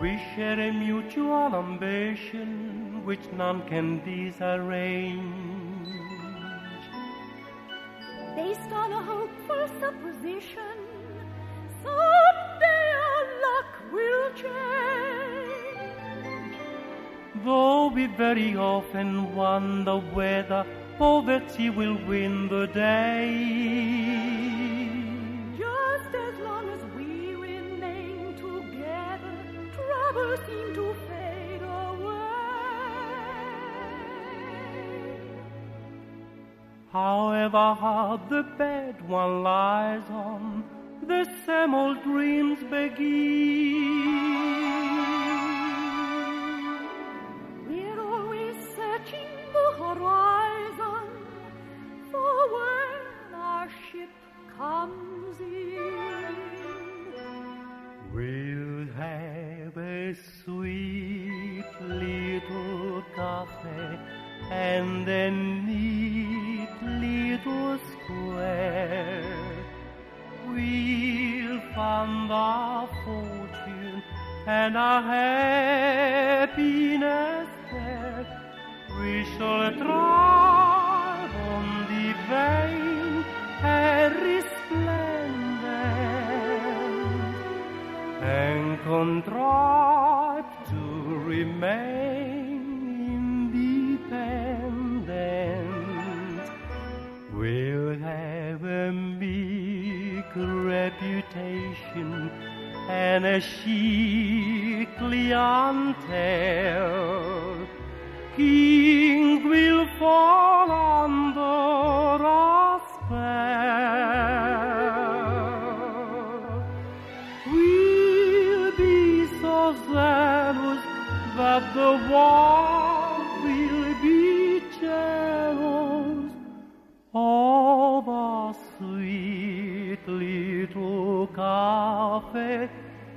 We share a mutual ambition which none can disarrange. Based on a hopeful supposition, someday our luck will change. Though we very often wonder whether poverty will win the day. However hard the bed one lies on, the same old dreams begin. And a neat little square. We'll find our fortune and our happiness there. We shall thrive on the vain and resplendent and contrive to remain and a chic clientele. Kings will fall under our spell. We'll be so zealous that the world will be jealous of our sweet little cafe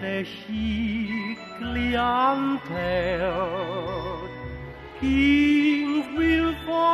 vede și clientel. King will fall.